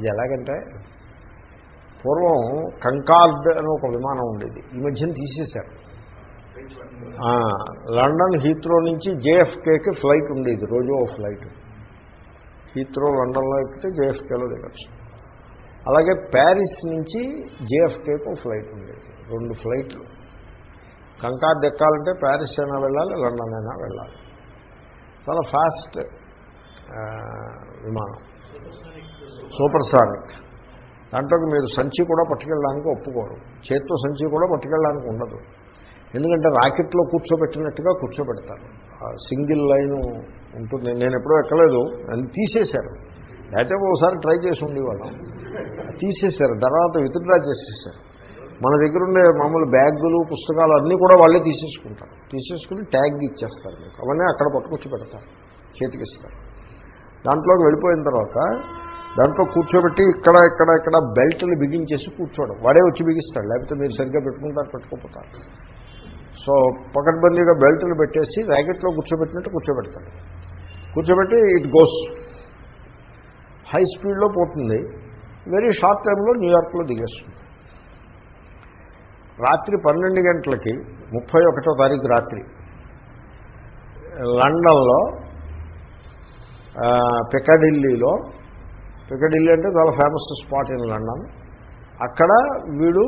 ఇది ఎలాగంటే పూర్వం కంకార్డ్ అని ఒక విమానం ఉండేది. ఈ మధ్యన తీసేశారు. లండన్ హీత్రో నుంచి జేఎఫ్కేకి ఫ్లైట్ ఉండేది రోజు ఓ ఫ్లైట్. హీత్రో లండన్లో ఎక్కితే జేఎఫ్కేలో దిగచ్చు. అలాగే ప్యారిస్ నుంచి జేఎఫ్కేకు ఫ్లైట్ ఉండేది రెండు ఫ్లైట్లు. కంకార్డ్ ఎక్కాలంటే ప్యారిస్ అయినా వెళ్ళాలి లండన్ అయినా వెళ్ళాలి. చాలా ఫాస్ట్ విమానం. సూపర్ సానిక్ దాంట్లోకి మీరు సంచి కూడా పట్టుకెళ్ళడానికి ఒప్పుకోరు. చేత్తో సంచి కూడా పట్టుకెళ్ళడానికి ఉండదు. ఎందుకంటే రాకెట్లో కూర్చోబెట్టినట్టుగా కూర్చోబెడతారు. ఆ సింగిల్ లైన్ ఉంటుంది. నేను ఎప్పుడూ ఎక్కలేదు. అని తీసేశారు. అయితే ఒకసారి ట్రై చేసి ఉండేవాళ్ళం. తీసేశారు. తర్వాత విత్డ్రా చేసేసారు మన దగ్గర ఉండే మామూలు బ్యాగులు పుస్తకాలు అన్నీ కూడా వాళ్ళే తీసేసుకుంటారు. తీసేసుకుని ట్యాగ్ ఇచ్చేస్తారు మీకు. అవన్నీ అక్కడ పట్టుకొచ్చి పెడతారు. చేతికిస్తారు. దాంట్లోకి వెళ్ళిపోయిన తర్వాత దాంట్లో కూర్చోబెట్టి ఇక్కడ ఇక్కడ ఇక్కడ బెల్ట్లు బిగించేసి కూర్చోవడం. వాడే వచ్చి బిగిస్తాడు లేకపోతే మీరు సరిగ్గా పెట్టుకుంటారు పెట్టుకోపోతారు. సో పకడ్బందీగా బెల్ట్లు పెట్టేసి ర్యాకెట్లో కూర్చోబెట్టినట్టు కూర్చోబెడతాడు. కూర్చోబెట్టి ఇట్ గోస్. హై స్పీడ్లో పోతుంది. వెరీ షార్ట్ టైంలో న్యూయార్క్లో దిగేస్తుంది. రాత్రి పన్నెండు గంటలకి ముప్పై ఒకటో తారీఖు రాత్రి లండన్లో ఆ, పికడిల్లీలో పికడిల్లీ అంటే చాలా ఫేమస్ స్పాట్ ఇన్ లండన్ అక్కడ వీడు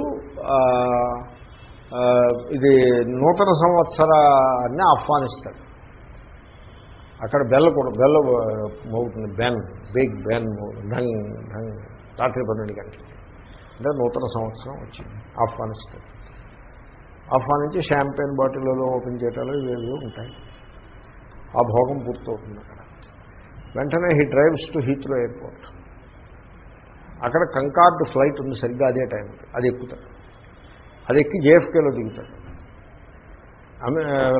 ఇది నూతన సంవత్సరాన్ని ఆహ్వానిస్తాడు. అక్కడ బెల్ల కూడా బెల్ల మోగుతుంది. బెన్ బిగ్ బెన్ ఢంగ్ ఢంగ్ రాత్రి పన్నెండు గంటలకి. అంటే నూతన సంవత్సరం వచ్చింది. ఆహ్వానిస్తాడు. ఆహ్వానించి షాంపెయిన్ బాటిల్లో ఓపెన్ చేయటాలు ఇవేవి ఉంటాయి. ఆ భోగం పూర్తవుతుంది అక్కడ. వెంటనే he drives to Heathrow airport అక్కడ కంకార్డ్ ఫ్లైట్ ఉంది సరిగ్గా అదే టైంకి అది ఎక్కుతాడు అది ఎక్కి జేఎఫ్కేలో దిగుతాడు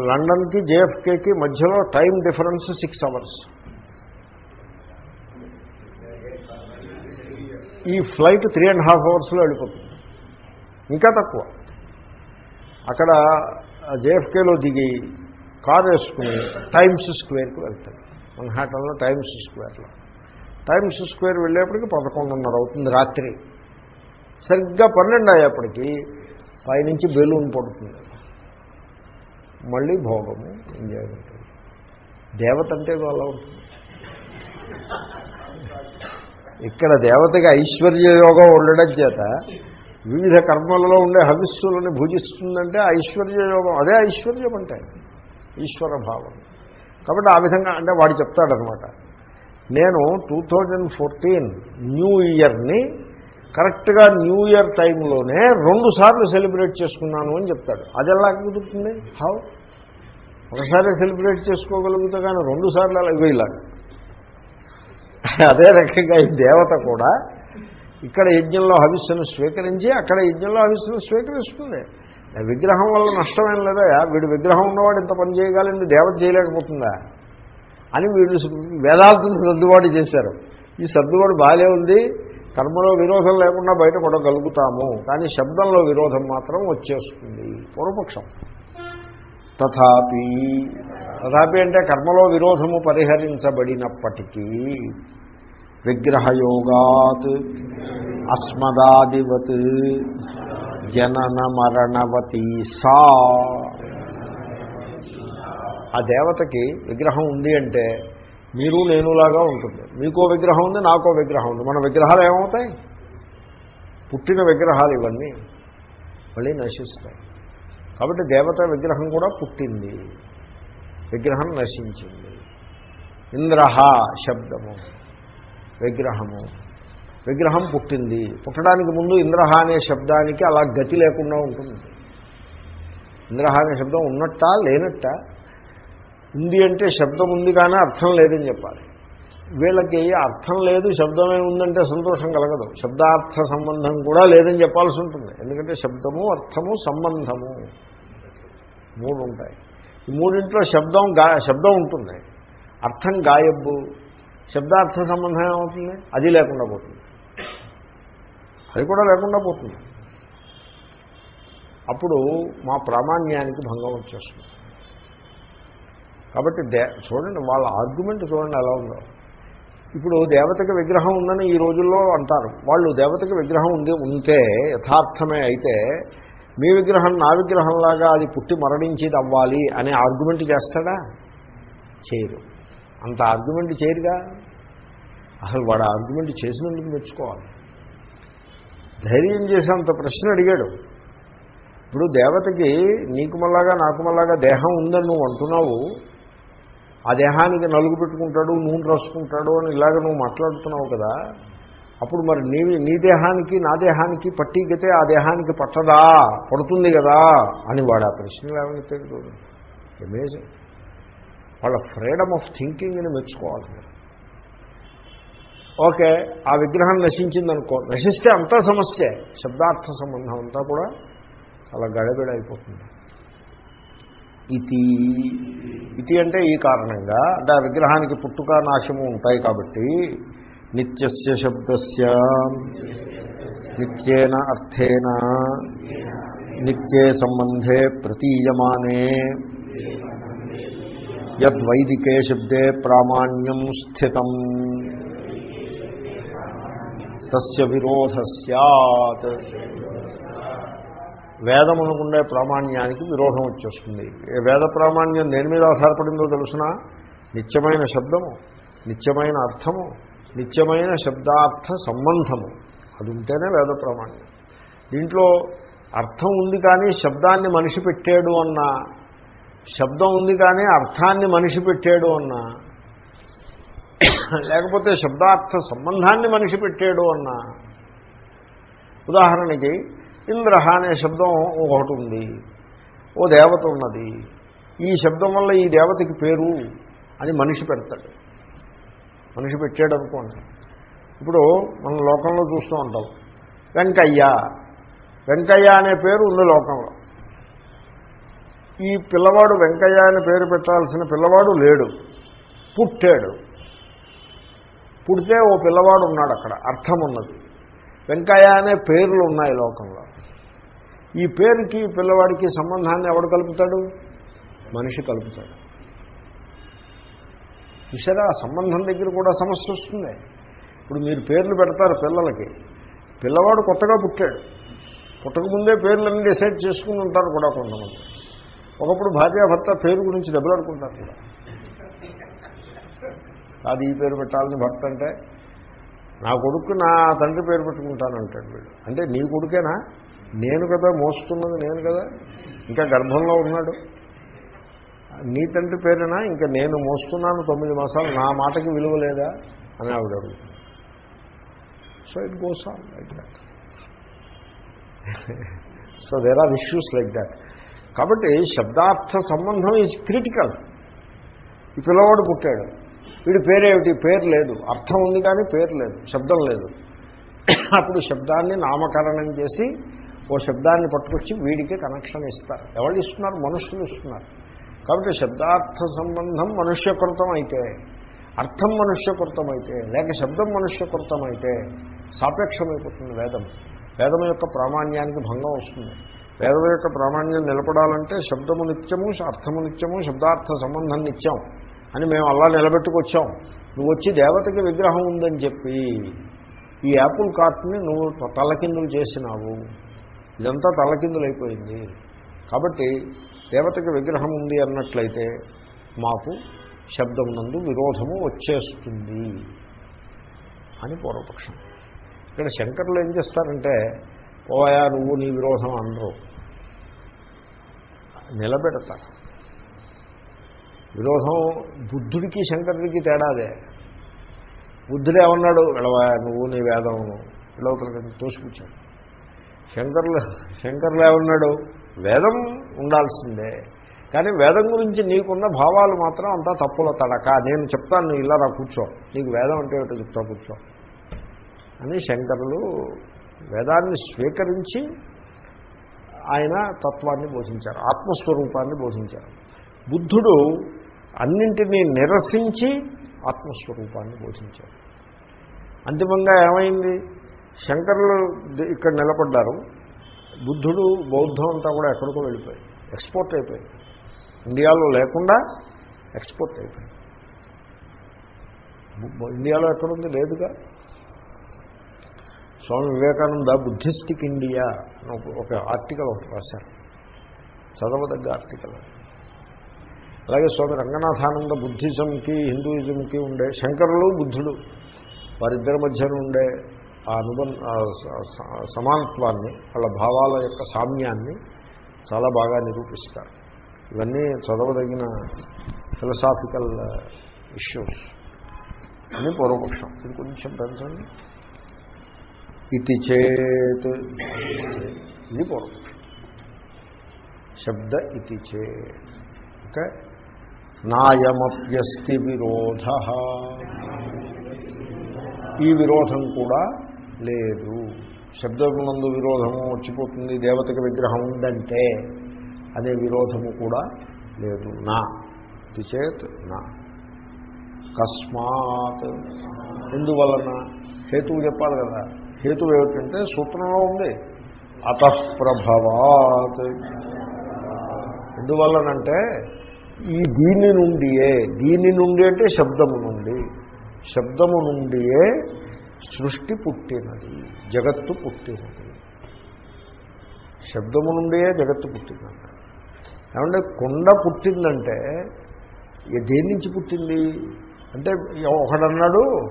లండన్కి జేఎఫ్కేకి మధ్యలో టైం డిఫరెన్స్ సిక్స్ అవర్స్ ఈ ఫ్లైట్ త్రీ అండ్ హాఫ్ అవర్స్లో వెళ్ళిపోతుంది. ఇంకా తక్కువ. అక్కడ జేఎఫ్కేలో దిగి కారు వేసుకుని టైమ్స్ స్క్వేర్కి వెళ్తాడు మన్హాటన్లో టైమ్స్ స్క్వేర్లో టైమ్స్ స్క్వేర్ వెళ్ళేప్పటికి పదకొండున్నర అవుతుంది రాత్రి. సరిగ్గా పన్నెండు అయ్యేప్పటికీ పైనుంచి బెలూన్ పడుతుంది. మళ్ళీ భోగము ఎంజాయ్ ఉంటుంది. దేవత అంటే అలా ఉంటుంది. ఇక్కడ దేవతకి ఐశ్వర్య యోగం ఉండడం చేత వివిధ కర్మలలో ఉండే హవిస్సులను భుజిస్తుందంటే ఐశ్వర్య యోగం అదే ఐశ్వర్యం అంటే ఈశ్వర భావం. కాబట్టి ఆ విధంగా అంటే వాడు చెప్తాడనమాట నేను టూ థౌజండ్ ఫోర్టీన్ న్యూ ఇయర్ని కరెక్ట్గా న్యూ ఇయర్ టైంలోనే రెండు సార్లు సెలబ్రేట్ చేసుకున్నాను అని చెప్తాడు. అది ఎలా కుదురుతుంది? హౌ ఒకసారి సెలబ్రేట్ చేసుకోగలుగుతా కానీ రెండు సార్లు అలా ఇలాగ అదే రకంగా ఈ దేవత కూడా ఇక్కడ యజ్ఞంలో హవిస్సును స్వీకరించి అక్కడ యజ్ఞంలో హవిస్సును స్వీకరిస్తుంది. విగ్రహం వల్ల నష్టమేం లేదా? వీడు విగ్రహం ఉన్నవాడు ఇంత పని చేయగలిగింది దేవత చేయలేకపోతుందా? అని వీళ్ళు వేదాంతం సర్దుబాటు చేశారు. ఈ సర్దుబాటు బాగాలే ఉంది. కర్మలో విరోధం లేకుండా బయటపడగలుగుతాము కానీ శబ్దంలో విరోధం మాత్రం వచ్చేస్తుంది. పూర్వపక్షం. తథాపి. తథాపి అంటే కర్మలో విరోధము పరిహరించబడినప్పటికీ విగ్రహయోగాత్ అస్మదాదివత్ జనన మరణవతి సా ఆ దేవతకి విగ్రహం ఉంది అంటే మీరు నేనులాగా ఉంటుంది. మీకో విగ్రహం ఉంది నాకో విగ్రహం ఉంది. మన విగ్రహాలు ఏమవుతాయి? పుట్టిన విగ్రహాలు ఇవన్నీ మళ్ళీ నశిస్తాయి. కాబట్టి దేవత విగ్రహం కూడా పుట్టింది. విగ్రహం నశించింది. ఇంద్రహ శబ్దము విగ్రహము. విగ్రహం పుట్టింది. పుట్టడానికి ముందు ఇంద్రహ అనే శబ్దానికి అలా గతి లేకుండా ఉంటుంది. ఇంద్రహ అనే శబ్దం ఉన్నట్టా లేనట్టా? ఉంది అంటే శబ్దం ఉంది కానీ అర్థం లేదని చెప్పాలి. వీళ్ళకి అర్థం లేదు శబ్దమే ఉందంటే సంతోషం కలగదు. శబ్దార్థ సంబంధం కూడా లేదని చెప్పాల్సి ఉంటుంది. ఎందుకంటే శబ్దము అర్థము సంబంధము మూడు ఉంటాయి ఈ మూడింట్లో శబ్దం గా శబ్దం ఉంటుంది. అర్థం గాయబ్బు. శబ్దార్థ సంబంధం ఏమవుతుంది? అది లేకుండా పోతుంది. అది కూడా లేకుండా పోతుంది. అప్పుడు మా ప్రామాణ్యానికి భంగం వచ్చేస్తుంది. కాబట్టి దే చూడండి వాళ్ళ ఆర్గ్యుమెంట్ చూడండి ఎలా ఉందో. ఇప్పుడు దేవతకి విగ్రహం ఉందని ఈ రోజుల్లో అంటారు. వాళ్ళు దేవతకి విగ్రహం ఉంది ఉంటే యథార్థమే అయితే మీ విగ్రహం నా విగ్రహంలాగా అది పుట్టి మరణించేది అవ్వాలి అనే ఆర్గ్యుమెంట్ చేస్తాడా? చేయరు అంత ఆర్గ్యుమెంట్ చేయరుగా అసలు వాడు ఆర్గ్యుమెంట్ చేసినందుకు మెచ్చుకోవాలి. ధైర్యం చేసేంత ప్రశ్న అడిగాడు. ఇప్పుడు దేవతకి నీకు మళ్ళాగా నాకు మళ్ళాగా దేహం ఉందని నువ్వు అంటున్నావు ఆ దేహానికి నలుగు పెట్టుకుంటాడు నూనె రాసుకుంటాడు అని ఇలాగ నువ్వు మాట్లాడుతున్నావు కదా అప్పుడు మరి నీ నీ దేహానికి నా దేహానికి పట్టిగితే ఆ దేహానికి పట్టదా పడుతుంది కదా అని వాడు ఆ ప్రశ్నలు ఏమైనా తెలియదు అమేజింగ్ వాళ్ళ ఫ్రీడమ్ ఆఫ్ థింకింగ్ని మెచ్చుకోవాలి ఓకే ఆ విగ్రహం నశించిందనుకో నశిస్తే అంతా సమస్య శబ్దార్థ సంబంధం అంతా కూడా చాలా గడబిడ అయిపోతుంది. ఇతి. ఇతి అంటే ఈ కారణంగా అంటే ఆ విగ్రహానికి పుట్టుక నాశము ఉంటాయి కాబట్టి నిత్యస్య శబ్దస్య. నిత్యేన అర్థేన. నిత్యే సంబంధే ప్రతీయమానే. యద్వైదికే శబ్దే ప్రామాణ్యం స్థితం. తస్య విరోధ సత్ వేదమునకుండే ప్రామాణ్యానికి విరోధం వచ్చేస్తుంది. వేద ప్రామాణ్యం దేని మీద ఆధారపడిందో తెలుసిన? నిత్యమైన శబ్దము నిత్యమైన అర్థము నిత్యమైన శబ్దార్థ సంబంధము. అది ఉంటేనే వేద ప్రామాణ్యం. దీంట్లో అర్థం ఉంది కానీ శబ్దాన్ని మనిషి పెట్టాడు అన్న శబ్దం ఉంది కానీ అర్థాన్ని మనిషి పెట్టాడు అన్న లేకపోతే శబ్దార్థ సంబంధాన్ని మనిషి పెట్టాడు అన్న. ఉదాహరణకి ఇంద్ర అనే శబ్దం ఒకటి ఉంది. ఓ దేవత ఉన్నది. ఈ శబ్దం వల్ల ఈ దేవతకి పేరు అని మనిషి పెడతాడు. మనిషి పెట్టాడు అనుకోండి ఇప్పుడు మన లోకంలో చూస్తూ ఉంటాం. వెంకయ్య. వెంకయ్య అనే పేరు ఉంది లోకంలో. ఈ పిల్లవాడు వెంకయ్య అనే పేరు పెట్టాల్సిన పిల్లవాడు లేడు. పుట్టాడు. పుడితే ఓ పిల్లవాడు ఉన్నాడు అక్కడ. అర్థం ఉన్నది. వెంకయ్య అనే పేర్లు ఉన్నాయి లోకంలో. ఈ పేరుకి పిల్లవాడికి సంబంధాన్ని ఎవడు కలుపుతాడు? మనిషి కలుపుతాడు. చూసారా ఆ సంబంధం దగ్గర కూడా సమస్య వస్తుంది. ఇప్పుడు మీరు పేర్లు పెడతారు పిల్లలకి. పిల్లవాడు కొత్తగా పుట్టాడు. పుట్టకముందే పేర్లన్నీ డిసైడ్ చేసుకుని ఉంటారు కూడా కొంతమంది. ఒకప్పుడు భార్యాభర్త పేరు గురించి దెబ్బలాడుకుంటారు కూడా. అది ఈ పేరు పెట్టాలని భర్త అంటే నా కొడుకు నా తండ్రి పేరు పెట్టుకుంటానంటాడు వీడు. అంటే నీ కొడుకేనా? నేను కదా మోస్తున్నది నేను కదా? ఇంకా గర్భంలో ఉన్నాడు. నీ తండ్రి పేరేనా? ఇంకా నేను మోస్తున్నాను తొమ్మిది మాసాలు నా మాటకి విలువ లేదా? అని ఆవిడ అడుగుతుంది. So it goes on like that so there are issues like that కాబట్టి శబ్దార్థ సంబంధం ఈజ్ క్రిటికల్ ఈ పిల్లవాడు పుట్టాడు. వీడి పేరేమిటి? పేరు లేదు. అర్థం ఉంది కానీ పేరు లేదు. శబ్దం లేదు. అప్పుడు శబ్దాన్ని నామకరణం చేసి ఓ శబ్దాన్ని పట్టుకొచ్చి వీడికి కనెక్షన్ ఇస్తారు. ఎవరు ఇస్తున్నారు? మనుషులు ఇస్తున్నారు. కాబట్టి శబ్దార్థ సంబంధం మనుష్యకృతం అయితే అర్థం మనుష్యకృతం అయితే లేక శబ్దం మనుష్యకృతం అయితే సాపేక్షమైపోతుంది వేదం. వేదం యొక్క ప్రామాణ్యానికి భంగం వస్తుంది. వేదం యొక్క ప్రామాణ్యం నిలబడాలంటే శబ్దము నిత్యము అర్థము నిత్యము శబ్దార్థ సంబంధం నిత్యం అని మేము అలా నిలబెట్టుకొచ్చాం. నువ్వు వచ్చి దేవతకి విగ్రహం ఉందని చెప్పి ఈ యాపిల్ కార్ట్ని నువ్వు తలకిందులు చేసినావు. ఇదంతా తలకిందులైపోయింది. కాబట్టి దేవతకి విగ్రహం ఉంది అన్నట్లయితే మాకు శబ్దం నందు విరోధము వచ్చేస్తుంది అని పూర్వపక్షం. ఇక్కడ శంకర్లు ఏం చేస్తారంటే పోయా నువ్వు నీ విరోధం అందరూ నిలబెడతారు. విరోధం బుద్ధుడికి శంకరుడికి తేడాదే బుద్ధుడు ఏమన్నాడు? వెళ్ళవా నువ్వు నీ వేదమును లోపలికి తోసిపుచ్చాడు శంకర్లు శంకర్లు ఏమన్నాడు? వేదం ఉండాల్సిందే. కానీ వేదం గురించి నీకున్న భావాలు మాత్రం అంతా తప్పుల తడక. నేను చెప్తాను నువ్వు ఇలా రా కూర్చో. నీకు వేదం అంటే ఏమిటో చెప్తా కూర్చో. అని శంకరులు వేదాన్ని స్వీకరించి ఆయన తత్వాన్ని బోధించారు ఆత్మస్వరూపాన్ని బోధించారు. బుద్ధుడు అన్నింటినీ నిరసించి ఆత్మస్వరూపాన్ని బోధించాడు. అంతిమంగా ఏమైంది? శంకరులు ఇక్కడ నిలబడ్డారు. బుద్ధుడు బౌద్ధం అంతా కూడా ఎక్కడికో వెళ్ళిపోయి ఎక్స్పోర్ట్ అయిపోయింది ఇండియాలో లేకుండా ఎక్స్పోర్ట్ అయిపోయింది ఇండియాలో ఎక్కడుంది? లేదుగా. స్వామి వివేకానంద బుద్ధిస్టిక్ ఇండియా ఒక ఆర్టికల్ ఒకటి రాశారు. చదవదగ్గ ఆర్టికల్ అలాగే స్వామి రంగనాథానంద బుద్ధిజంకి హిందూయిజంకి ఉండే శంకరులు బుద్ధుడు వారిద్దరి మధ్యన ఉండే ఆ అనుబంధ సమానత్వాన్ని వాళ్ళ భావాల యొక్క సామ్యాన్ని చాలా బాగా నిరూపిస్తారు. ఇవన్నీ చదవదగిన ఫిలసాఫికల్ ఇష్యూస్ అని పూర్వపక్షం. ఇది కొంచెం పెంచండి. ఇది చేత్ ఇది పూర్వపక్షం. శబ్ద ఇది చేత్. ఓకే? నాయమప్యస్తి విరోధ. ఈ విరోధం కూడా లేదు. శబ్దమునందు విరోధము వచ్చిపోతుంది దేవతకి విగ్రహం ఉందంటే అనే విరోధము కూడా లేదు. నా. ఇది చేత్ నా. కస్మాత్. ఎందువలన? హేతువు చెప్పాలి కదా. హేతువు ఏమిటంటే సూత్రంలో ఉంది. అతఃప్రభవాత్ ఎందువలనంటే ఈ దీని నుండియే దీని నుండి అంటే శబ్దము నుండి. శబ్దము నుండియే సృష్టి పుట్టినది జగత్తు పుట్టినది. శబ్దము నుండియే జగత్తు పుట్టిందంట. ఏమంటే కొండ పుట్టిందంటే దేని నుంచి పుట్టింది? అంటే ఒకడన్నాడు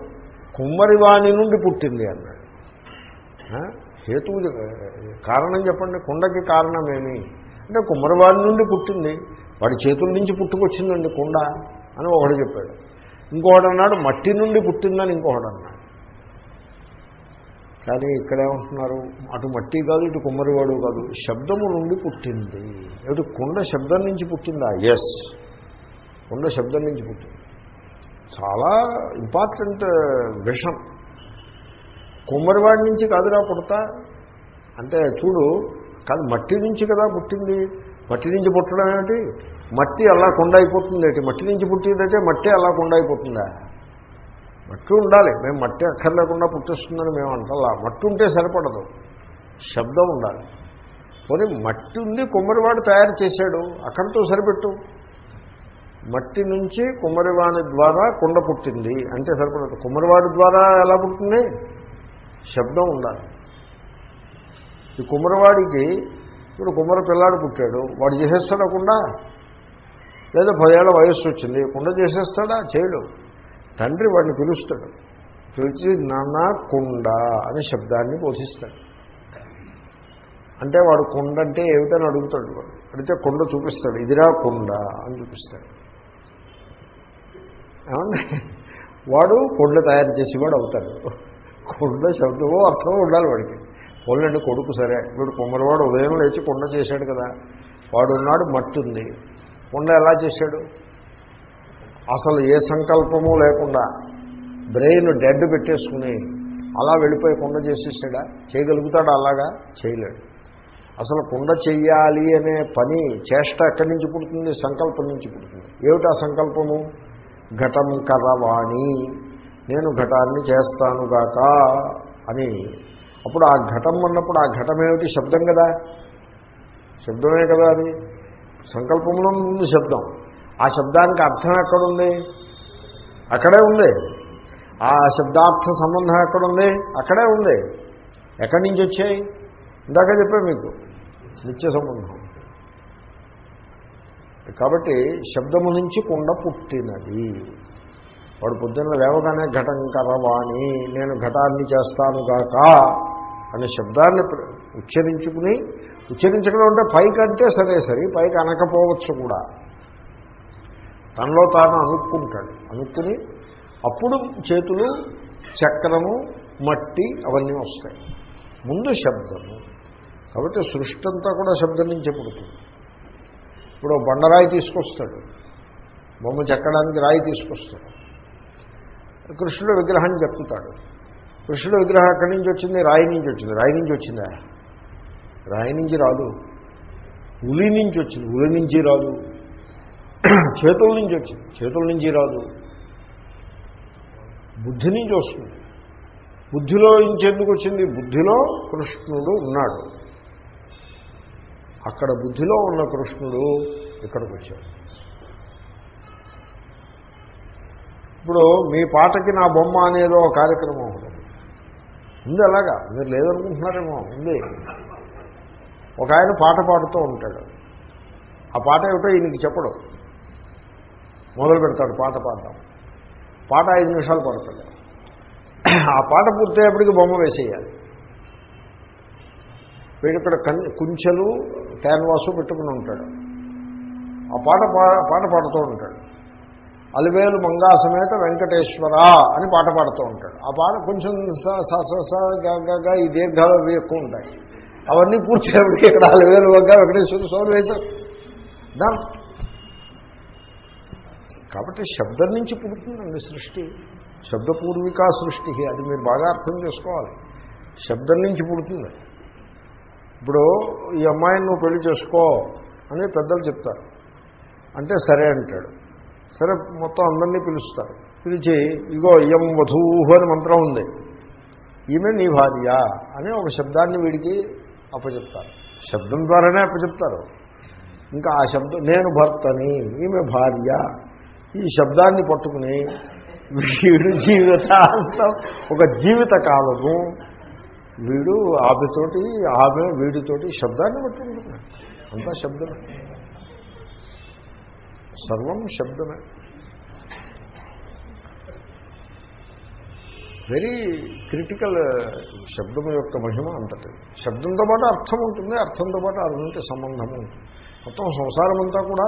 కుమ్మరివాణి నుండి పుట్టింది అన్నాడు. ఆ? హేతువు కారణం చెప్పండి కుండకి కారణమేమి? అంటే కుమ్మరివాణి నుండి పుట్టింది వాడి చేతుల నుంచి పుట్టుకొచ్చిందండి కుండ అని ఒకడు చెప్పాడు. ఇంకొకడు అన్నాడు మట్టి నుండి పుట్టిందని ఇంకొకడు అన్నాడు. కానీ ఇక్కడేమంటున్నారు అటు మట్టి కాదు ఇటు కుమ్మరివాడు కాదు. శబ్దము నుండి పుట్టింది. ఇటు కుండ శబ్దం నుంచి పుట్టిందా? ఎస్ కుండ శబ్దం నుంచి పుట్టింది. చాలా ఇంపార్టెంట్ విషం. కుమ్మరివాడి నుంచి కాదురా పుడతా? అంటే చూడు కాదు మట్టి నుంచి కదా పుట్టింది. మట్టి నుంచి పుట్టడం ఏమిటి? మట్టి అలా కొండ అయిపోతుంది. ఏంటి మట్టి నుంచి పుట్టిందంటే మట్టి అలా కొండ అయిపోతుందా? మట్టి ఉండాలి. మేము మట్టి అక్కర్లేకుండా పుట్టిస్తుందని మేము అంటలా మట్టి ఉంటే సరిపడదు. శబ్దం ఉండాలి. పోనీ మట్టి ఉంది కుమ్మరివాడు తయారు చేశాడు. అక్కడితో సరిపెట్టు. మట్టి నుంచి కుమ్మరివాణి ద్వారా కుండ పుట్టింది అంటే సరిపడదు. కుమ్మరివాడి ద్వారా ఎలా పుట్టింది? శబ్దం ఉండాలి. ఈ కుమ్మరివాడికి ఇప్పుడు కుమ్మర పిల్లాడు పుట్టాడు. వాడు చేసేస్తాడా కుండ? లేదా పదేళ్ళ వయస్సు వచ్చింది. కుండ చేసేస్తాడా? చేయడు. తండ్రి వాడిని పిలుస్తాడు. పిలిచి నాన్న కుండ అనే శబ్దాన్ని బోధిస్తాడు. అంటే వాడు కుండ అంటే ఏమిటని అడుగుతాడు వాడు. అడిగితే కుండ చూపిస్తాడు. ఇదిరా కుండ అని చూపిస్తాడు. ఏమండి? వాడు కొండ తయారు చేసేవాడు అవుతాడు. కుండ శబ్దమో అర్థమో ఉండాలి వాడికి. పొల్లండి కొడుకు సరే. ఇప్పుడు కుమ్మరివాడు ఉదయం లేచి కుండ చేశాడు కదా. వాడు ఉన్నాడు మట్టి ఉంది కుండ ఎలా చేశాడు? అసలు ఏ సంకల్పము లేకుండా బ్రెయిన్ డెడ్ పెట్టేసుకుని అలా వెళ్ళిపోయి కుండ చేసేసాడా? చేయగలుగుతాడా అలాగా? చేయలేడు. అసలు కుండ చెయ్యాలి అనే పని చేష్ట ఎక్కడి నుంచి పుడుతుంది? సంకల్పం నుంచి పుడుతుంది. ఏమిటి ఆ సంకల్పము? ఘటం కరవాణి. నేను ఘటాన్ని చేస్తానుగాక అని. అప్పుడు ఆ ఘటం అన్నప్పుడు ఆ ఘటం ఏమిటి శబ్దం కదా? శబ్దమే కదా అది. సంకల్పంలో ఉంది శబ్దం. ఆ శబ్దానికి అర్థం ఎక్కడుంది? అక్కడే ఉంది. ఆ శబ్దార్థ సంబంధం ఎక్కడుంది? అక్కడే ఉంది. ఎక్కడి నుంచి వచ్చాయి? ఇందాక చెప్పే మీకు నిత్య సంబంధం. కాబట్టి శబ్దము నుంచి కుండ పుట్టినది. వాడు పొద్దున్న లేవగానే ఘటం కరవాణి నేను ఘటాన్ని చేస్తానుగాక అనే శబ్దాన్ని ఉచ్చరించుకుని ఉచ్చరించడం అంటే పైకంటే సరే సరే పైకి అనకపోవచ్చు కూడా. తనలో తాను అనుక్కుంటాడు అనుక్కుని అప్పుడు చేతులు చక్రము మట్టి అవన్నీ వస్తాయి. ముందు శబ్దము. కాబట్టి సృష్టి అంతా కూడా శబ్దం నుంచే పుడుతుంది. ఇప్పుడు బండరాయి తీసుకొస్తాడు. బొమ్మ చెక్కడానికి రాయి తీసుకొస్తాడు. కృష్ణుడు విగ్రహాన్ని చెప్తాడు కృష్ణుడు విగ్రహం ఎక్కడి నుంచి వచ్చింది? రాయి నుంచి వచ్చింది. రాయి నుంచి వచ్చిందా? రాయి నుంచి రాదు. ఉలి నుంచి వచ్చింది. ఉలి నుంచి రాదు. చేతుల నుంచి వచ్చింది చేతుల నుంచి రాదు. బుద్ధి నుంచి వస్తుంది. బుద్ధిలో నుంచి వచ్చింది? బుద్ధిలో కృష్ణుడు ఉన్నాడు. అక్కడ బుద్ధిలో ఉన్న కృష్ణుడు ఇక్కడికి వచ్చాడు. ఇప్పుడు మీ పాటకి నా బొమ్మ అనేదో ఒక కార్యక్రమం ఉంటుంది ఉంది అలాగా? మీరు లేదనుకుంటున్నారేమో? ఉంది. ఒక ఆయన పాట పాడుతూ ఉంటాడు. ఆ పాట ఏమిటో ఈయనకి చెప్పడం. మొదలు పెడతాడు పాట పాడడం. పాట ఐదు నిమిషాలు పడుతుంది ఆ పాట పూర్తయ్యేప్పటికి బొమ్మ వేసేయాలి. వీడు ఇక్కడ కుంచెలు క్యాన్వాసు పెట్టుకుని ఉంటాడు. ఆ పాట పా- పాట పాడుతూ ఉంటాడు. అలివేలు మంగా సమేత వెంకటేశ్వర అని పాట పాడుతూ ఉంటాడు. ఆ పాట కొంచెం సగా ఈ దీర్ఘాలు అవి ఎక్కువ ఉంటాయి. అవన్నీ పూర్తి ఇక్కడ అలివేలు వంగ వెంకటేశ్వర స్వామి వేశారు దాని కాబట్టి శబ్దం నుంచి పుడుతుందండి సృష్టి. శబ్దపూర్వికా సృష్టి అది మీరు బాగా అర్థం చేసుకోవాలి. శబ్దం నుంచి పుడుతుంది. ఇప్పుడు ఈ అమ్మాయిని నువ్వు పెళ్ళి చేసుకో అని పెద్దలు చెప్తారు. అంటే సరే అంటాడు. సరే మొత్తం అందరినీ పిలుస్తారు. పిలిచి ఇగో ఇయం వధూహు అని మంత్రం ఉంది. ఈమె నీ భార్య అని ఒక శబ్దాన్ని వీడికి అప్పచెప్తారు. శబ్దం ద్వారానే అప్పచెప్తారు. ఇంకా ఆ శబ్దం నేను భర్తని ఈమె భార్య ఈ శబ్దాన్ని పట్టుకుని వీడు జీవితాంతం ఒక జీవిత కాలము. వీడు ఆమెతోటి ఆమె వీడితోటి శబ్దాన్ని పట్టుకుంటున్నాడు అంతా శబ్దమే. సర్వం శబ్దమే. వెరీ క్రిటికల్ శబ్దం యొక్క మహిమ అంతటి. శబ్దంతో పాటు అర్థం ఉంటుంది అర్థంతో పాటు అర్థంతో సంబంధము ఉంటుంది. మొత్తం సంసారం అంతా కూడా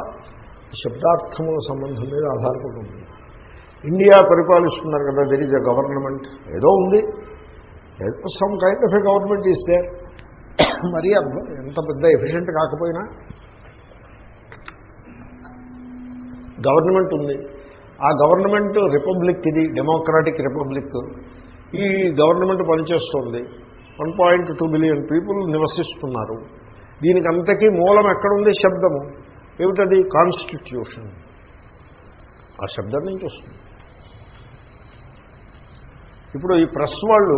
శబ్దార్థముల సంబంధం మీద ఆధారపడి ఉంటుంది. ఇండియా పరిపాలిస్తున్నారు కదా దెర్ ఈజ్ అ గవర్నమెంట్ ఏదో ఉంది. Some kind of a government ఇస్తే మరీ ఎంత పెద్ద ఎఫిషియెంట్ కాకపోయినా గవర్నమెంట్ ఉంది. ఆ గవర్నమెంట్ రిపబ్లిక్ ఇది డెమోక్రాటిక్ రిపబ్లిక్ ఈ గవర్నమెంట్ పనిచేస్తుంది. One point two billion people నివసిస్తున్నారు. దీనికి అంతకీ మూలం ఎక్కడుంది? శబ్దము. ఏమిటది? కాన్స్టిట్యూషన్ ఆ శబ్దం నుంచి వస్తుంది ఇప్పుడు ఈ ప్రెస్ వాళ్ళు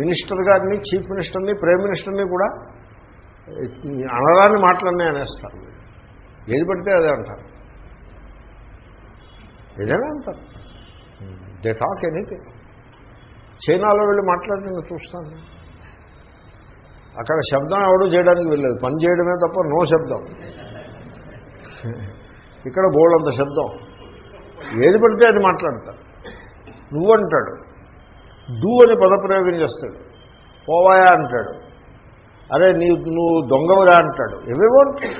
మినిస్టర్ గారిని చీఫ్ మినిస్టర్ని ప్రైమ్ మినిస్టర్ని కూడా అనరాని మాటలన్నీ అనేస్తారు. ఏది పడితే అదే అంటారు. ఏదైనా అంటారు. దే టాక్ ఎనీథింగ్ చైనాలో వెళ్ళి మాట్లాడి నేను చూస్తాను. అక్కడ శబ్దం ఎవడో చేయడానికి వెళ్ళలేదు పని చేయడమే తప్ప నో శబ్దం. ఇక్కడ బోల్డంత శబ్దం. ఏది పడితే అది మాట్లాడతాడు. నువ్వంటాడు. డూ అని పదప్రయోగం చేస్తాడు. పోవాయా అంటాడు. అరే నీ నువ్వు దొంగవరా అంటాడు. ఏవేవో అంటాడు.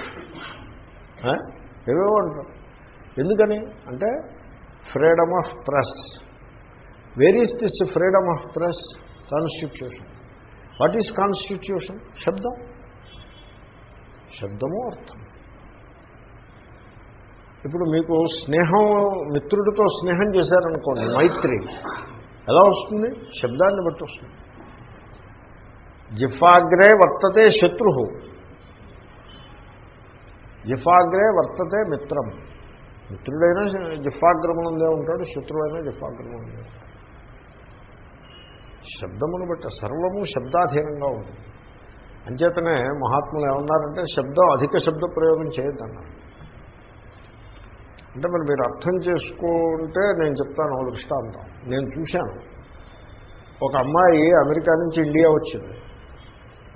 ఏవేవో అంటాడు. ఎందుకని? అంటే freedom of press. Where is this freedom of press? Constitution what is constitution? శబ్దం. శబ్దము అర్థం. ఇప్పుడు మీకు స్నేహం మిత్రుడితో స్నేహం చేశారనుకోండి మైత్రి ఎలా వస్తుంది? శబ్దాన్ని బట్టి వస్తుంది. జిఫాగ్రే వర్తతే శత్రు. జిఫాగ్రే వర్తతే మిత్రం. మిత్రుడైనా జిఫాగ్రమునందే ఉంటాడు శత్రువైనా జిఫాగ్రమునందే ఉంటాడు. శబ్దమును బట్టి సర్వము శబ్దాధీనంగా ఉంటుంది అంచేతనే మహాత్ములు ఏమన్నారంటే శబ్దం అధిక శబ్ద ప్రయోగం చేయొద్దన్నారు. అంటే మరి మీరు అర్థం చేసుకుంటే నేను చెప్తాను దృష్టాంతం. నేను చూశాను. ఒక అమ్మాయి అమెరికా నుంచి ఇండియా వచ్చింది.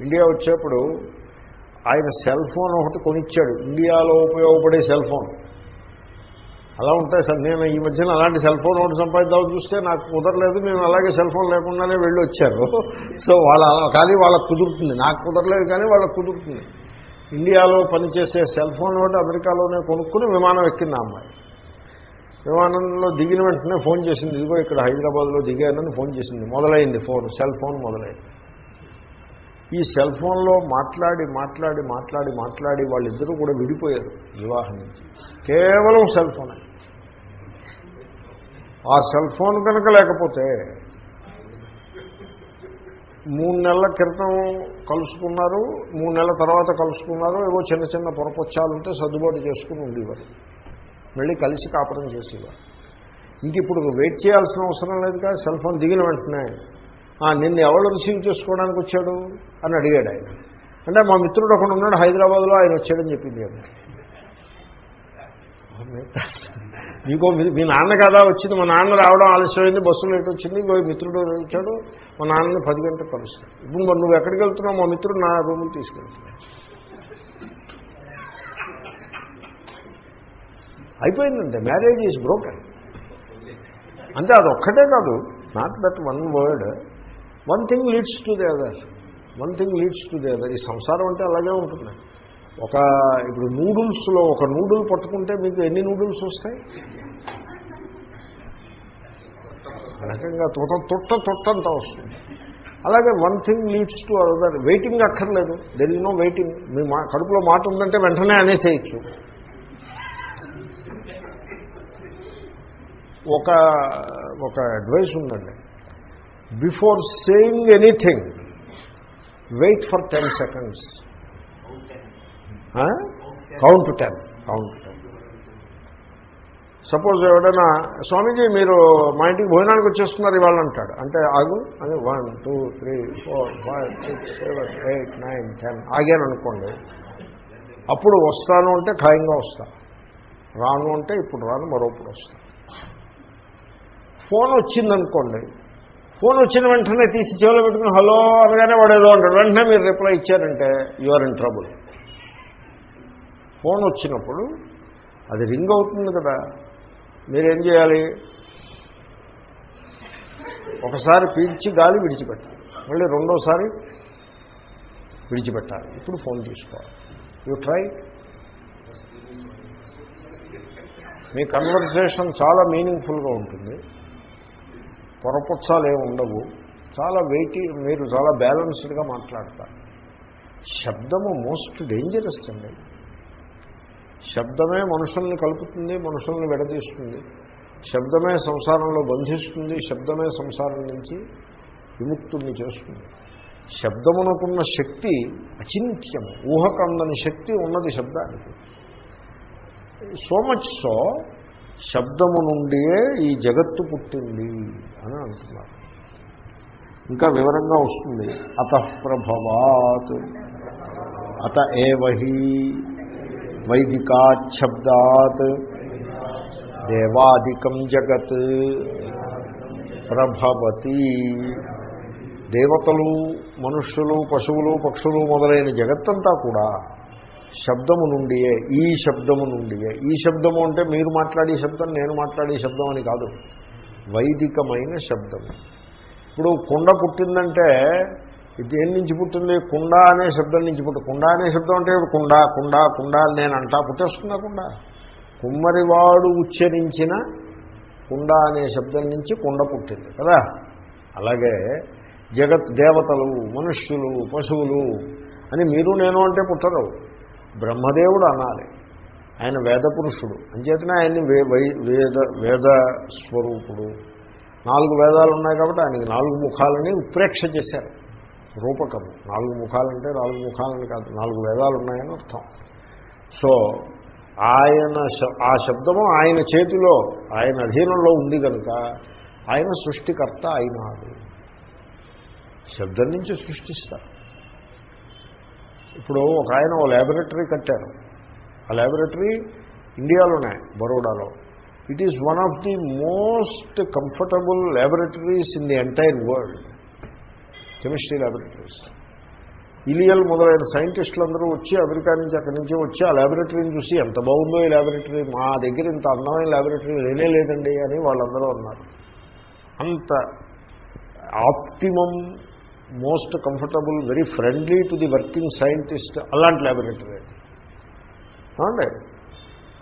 ఇండియా వచ్చేప్పుడు ఆయన సెల్ ఫోన్ ఒకటి కొనిచ్చాడు. ఇండియాలో ఉపయోగపడే సెల్ ఫోన్. అలా ఉంటాయి సార్. నేను ఈ మధ్యన అలాంటి సెల్ ఫోన్ ఒకటి సంపాదిద్దామని చూస్తే నాకు కుదరలేదు. మేము అలాగే సెల్ ఫోన్ లేకుండానే వెళ్ళి వచ్చారు సో వాళ్ళ కానీ వాళ్ళకు కుదురుతుంది. నాకు కుదరలేదు కానీ వాళ్ళకు కుదురుతుంది. ఇండియాలో పనిచేసే సెల్ ఫోన్ ఒకటి అమెరికాలోనే కొనుక్కుని విమానం ఎక్కింది ఆ అమ్మాయి. విమానంలో దిగిన వెంటనే ఫోన్ చేసింది. ఇదిగో ఇక్కడ హైదరాబాద్లో దిగానని ఫోన్ చేసింది. మొదలైంది ఫోన్. సెల్ ఫోన్ మొదలైంది. ఈ సెల్ ఫోన్లో మాట్లాడి మాట్లాడి మాట్లాడి మాట్లాడి వాళ్ళిద్దరూ కూడా విడిపోయారు వివాహం నుంచి. కేవలం సెల్ ఫోన్. ఆ సెల్ ఫోన్ కనుక లేకపోతే మూడు నెలల క్రితం కలుసుకున్నారు మూడు నెలల తర్వాత కలుసుకున్నారు ఏవో చిన్న చిన్న పొరపొచ్చాలుంటే సర్దుబాటు చేసుకుని ఉండేవారు. మళ్ళీ కలిసి కాపురం చేసేవారు. ఇంక ఇప్పుడు వెయిట్ చేయాల్సిన అవసరం లేదు కదా సెల్ ఫోన్ దిగిన వెంటనే నిన్ను ఎవరు రిసీవ్ చేసుకోవడానికి వచ్చాడు? అని అడిగాడు ఆయన. అంటే మా మిత్రుడు ఒకడు ఉన్నాడు హైదరాబాద్లో ఆయన వచ్చాడని చెప్పింది ఆమె. ఇంకో మీ- మీ నాన్న కదా వచ్చింది మా నాన్న రావడం ఆలస్యమైంది బస్సు లేట్ వచ్చింది ఇంకో మిత్రుడు వచ్చాడు మా నాన్నని పది గంటలకు కలుస్తాడు. ఇప్పుడు మరి నువ్వు ఎక్కడికి వెళ్తున్నావు? మా మిత్రుడు నా రూముకి తీసుకెళ్తున్నాడు. అయిపోయిందంటే మ్యారేజ్ ఈజ్ బ్రోకెన్. అంటే అది ఒక్కటే కాదు not that one word one thing leads to the other one thing leads to the other ఈ సంసారం అంటే అలాగే ఉంటుంది ఒక ఇప్పుడు నూడిల్స్లో ఒక నూడిల్ పట్టుకుంటే మీకు ఎన్ని నూడిల్స్ వస్తాయి? రకంగా తొట్ట తొట్ట తొట్టంతా వస్తుంది. అలాగే one thing leads to other. Waiting అక్కర్లేదు. దెర్ ఇస్ నో వెయిటింగ్ మీ మా కడుపులో మాట ఉందంటే వెంటనే అనేసేయచ్చు. ఒక ఒక అడ్వైస్ ఉందండి. Before saying anything wait for ten seconds count ten count ten suppose ఎవడైనా స్వామీజీ మీరు మా ఇంటికి భోజనానికి వచ్చేస్తున్నారు ఇవాళ అంటాడు. అంటే ఆగు అని one two three four five six seven eight nine ten ఆగాను అనుకోండి. అప్పుడు వస్తాను అంటే ఖాయంగా వస్తా. రాను అంటే ఇప్పుడు రాను మరోప్పుడు వస్తా. ఫోన్ వచ్చిందనుకోండి. ఫోన్ వచ్చిన వెంటనే తీసి చెవిలో పెట్టుకుని హలో అనగానే వాడు ఏదో అంటాడు. వెంటనే మీరు రిప్లై ఇచ్చారంటే you are in trouble. Phone వచ్చినప్పుడు అది రింగ్ అవుతుంది కదా. మీరేం చేయాలి? ఒకసారి పీల్చి గాలి విడిచిపెట్టాలి. మళ్ళీ రెండోసారి విడిచిపెట్టాలి. ఇప్పుడు ఫోన్ తీసుకోవాలి. యూ ట్రై మీ కన్వర్సేషన్ చాలా మీనింగ్ఫుల్గా ఉంటుంది. పొరపుచ్చాలు ఏమి ఉండవు. చాలా వెయిటీ మీరు చాలా బ్యాలెన్స్డ్గా మాట్లాడతారు. శబ్దము మోస్ట్ డేంజరస్ అండి. శబ్దమే మనుషుల్ని కలుపుతుంది మనుషుల్ని విడదీస్తుంది. శబ్దమే సంసారంలో బంధిస్తుంది శబ్దమే సంసారం నుంచి విముక్తుల్ని చేస్తుంది. శబ్దమునకున్న శక్తి అచింత్యము ఊహకందని శక్తి ఉన్నది శబ్దానికి. సో మచ్ సో శబ్దము నుండియే ఈ జగత్తు పుట్టింది అని అంటున్నారు. ఇంకా వివరంగా వస్తుంది. అత ప్రభవాత్ అత ఏవహీ వైదికాశబ్దాత్ దేవాదికం జగత్ ప్రభవతి. దేవతలు మనుష్యులు పశువులు పక్షులు మొదలైన జగత్తంతా కూడా శబ్దము నుండియే ఈ శబ్దము నుండియే. ఈ శబ్దము అంటే మీరు మాట్లాడే శబ్దం నేను మాట్లాడే శబ్దం అని కాదు. వైదికమైన శబ్దము. ఇప్పుడు కుండ పుట్టిందంటే ఇది దేని నుంచి పుట్టింది? కుండ అనే శబ్దం నుంచి పుట్టి కుండ అనే శబ్దం అంటే కుండ కుండ కుండ నేను అంటా పుట్టేసుకున్నా కుండ? కుమ్మరివాడు ఉచ్చరించిన కుండ అనే శబ్దం నుంచి కుండ పుట్టింది కదా? అలాగే జగత్ దేవతలు మనుష్యులు పశువులు అని మీరు నేను అంటే పుట్టరు. బ్రహ్మదేవుడు అనాలి. ఆయన వేద పురుషుడు. అంచేతనే ఆయన్ని వే వై- వేద వేద స్వరూపుడు. నాలుగు వేదాలు ఉన్నాయి కాబట్టి ఆయనకి నాలుగు ముఖాలని ఉత్ప్రేక్ష చేశారు. రూపకము నాలుగు ముఖాలంటే నాలుగు ముఖాలని కాదు నాలుగు వేదాలు ఉన్నాయని అర్థం. సో ఆయన ఆ శబ్దము ఆయన చేతిలో ఆయన అధీనంలో ఉంది కనుక ఆయన సృష్టికర్త అయినాడు. శబ్దం నుంచి సృష్టిస్తారు. ఇప్పుడు ఒక ఆయన ఓ ల్యాబొరేటరీ కట్టారు. ఆ ల్యాబొరేటరీ ఇండియాలోనే బరోడాలో. It is one of the most comfortable laboratories in the entire world chemistry laboratories ileal మొదలైన సైంటిస్టులు అందరూ వచ్చి అమెరికా నుంచి అక్కడి నుంచి వచ్చి ఆ ల్యాబొరేటరీని చూసి ఎంత బాగుందో ఈ ల్యాబొరేటరీ మా దగ్గర ఇంత అందమైన ల్యాబొరేటరీ లేనే లేదండి అని వాళ్ళందరూ అన్నారు. అంత optimum most comfortable very friendly to the working scientist అలాంటి ల్యాబొరేటరీ అది. అవునండి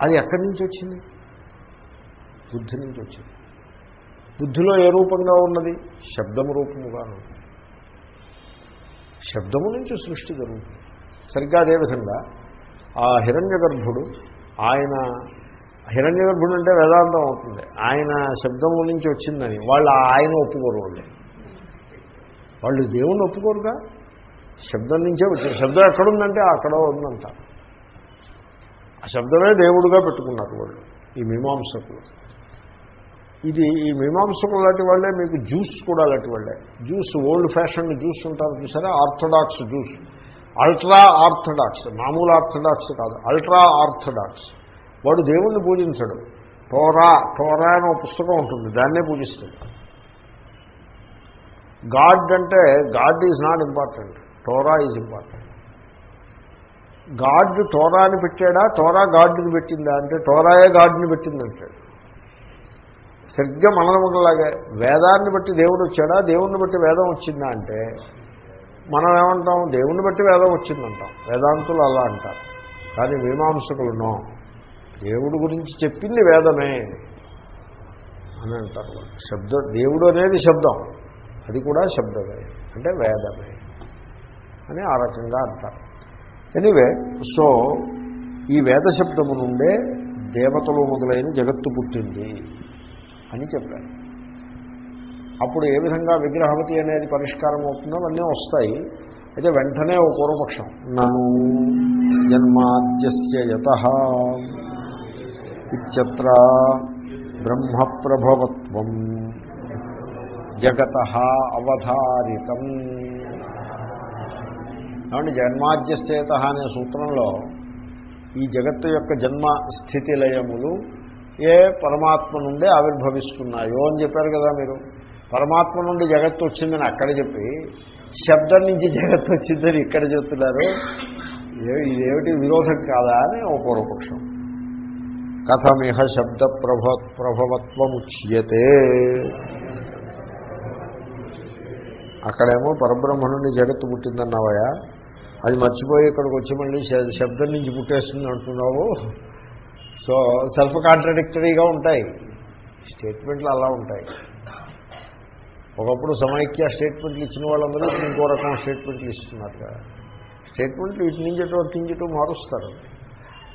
అది ఎక్కడి నుంచి వచ్చింది? బుద్ధి నుంచి వచ్చింది. బుద్ధిలో ఏ రూపంగా ఉన్నది? శబ్దం రూపముగా ఉన్నది శబ్దము నుంచి సృష్టి జరుగుతుంది. సరిగ్గా అదేవిధంగా ఆ హిరణ్య గర్భుడు ఆయన హిరణ్య గర్భుడు అంటే వేదాంతం అవుతుంది. ఆయన శబ్దము నుంచి వచ్చిందని వాళ్ళు ఆయన ఒప్పుకోరు వాళ్ళు. వాళ్ళు దేవుణ్ణి ఒప్పుకోరుగా? శబ్దం నుంచే వచ్చింది శబ్దం ఎక్కడుందంటే అక్కడ ఉందంట. ఆ శబ్దమే దేవుడుగా పెట్టుకున్నారు వాళ్ళు ఈ మీమాంసకులు. ఇది ఈ మీమాంసకులు లాంటి వాళ్ళే మీకు జ్యూస్ కూడా లాంటి వాళ్ళే. జ్యూస్ ఓల్డ్ ఫ్యాషన్ జ్యూస్ ఉంటారు చూసారా? Orthodox Jews. అల్ట్రా ఆర్థడాక్స్ మామూలు ఆర్థడాక్స్ కాదు అల్ట్రా ఆర్థడాక్స్. వాడు దేవుణ్ణి పూజించడు. టోరా టోరా అనే ఒక పుస్తకం ఉంటుంది దాన్నే పూజిస్తుంది గాడ్ అంటే God is not important Torah is important. God టోరాని పెట్టాడా? టోరా గాడ్ని పెట్టిందా? అంటే టోరాయే గాడ్ని పెట్టిందంటాడు. సరిగ్గా మనలాగే వేదాన్ని బట్టి దేవుడు వచ్చాడా? దేవుణ్ణి బట్టి వేదం వచ్చిందా అంటే మనం ఏమంటాం? దేవుణ్ణి బట్టి వేదం వచ్చిందంటాం. వేదాంతులు అలా అంటారు. కానీ మీమాంసకులను దేవుడు గురించి చెప్పింది వేదమే అని అంటారు శబ్ద దేవుడు అనేది శబ్దం. అది కూడా శబ్దమే. అంటే వేదమే అని ఆ రకంగా అంటారు. ఎనివే సో ఈ వేద శబ్దము నుండే దేవతలు మొదలైన జగత్తు పుట్టింది. అని చెప్పాడు అప్పుడు ఏ విధంగా విగ్రహవతి అనేది పరిష్కారం అవుతుందో అవన్నీ వస్తాయి. అయితే వెంటనే ఓ పూర్వపక్షం నను జన్మాద్యత యత బ్రహ్మప్రభవత్వం జగత అవధారితం. కాబట్టి జన్మాద్యస్యత అనే సూత్రంలో ఈ జగత్తు యొక్క జన్మ స్థితి లయములు ఏ పరమాత్మ నుండే ఆవిర్భవిస్తున్నాయో అని చెప్పారు కదా మీరు. పరమాత్మ నుండి జగత్తు వచ్చిందని అక్కడ చెప్పి శబ్దం నుంచి జగత్తు వచ్చిందని ఇక్కడ చెప్తున్నారు. ఇదేమిటి విరోధం కాదా అని ఒక పూర్వపక్షం. కథమిహ శబ్ద ప్రభ ప్రభవత్వముచ్యతే. అక్కడేమో పరబ్రహ్మ నుండి జగత్తు పుట్టిందన్నావయా అది మర్చిపోయి ఇక్కడికి వచ్చి మళ్ళీ శబ్దం నుంచి పుట్టేస్తుంది అంటున్నావు. సో సెల్ఫ్ కాంట్రడిక్టరీగా ఉంటాయి. స్టేట్మెంట్లు అలా ఉంటాయి. ఒకప్పుడు సమైక్య స్టేట్మెంట్లు ఇచ్చిన వాళ్ళందరూ ఇంకో రకం స్టేట్మెంట్లు ఇస్తున్నారు కదా. స్టేట్మెంట్లు ఇటు నుంచి ఇటు అటు నుంచి మారుస్తారు.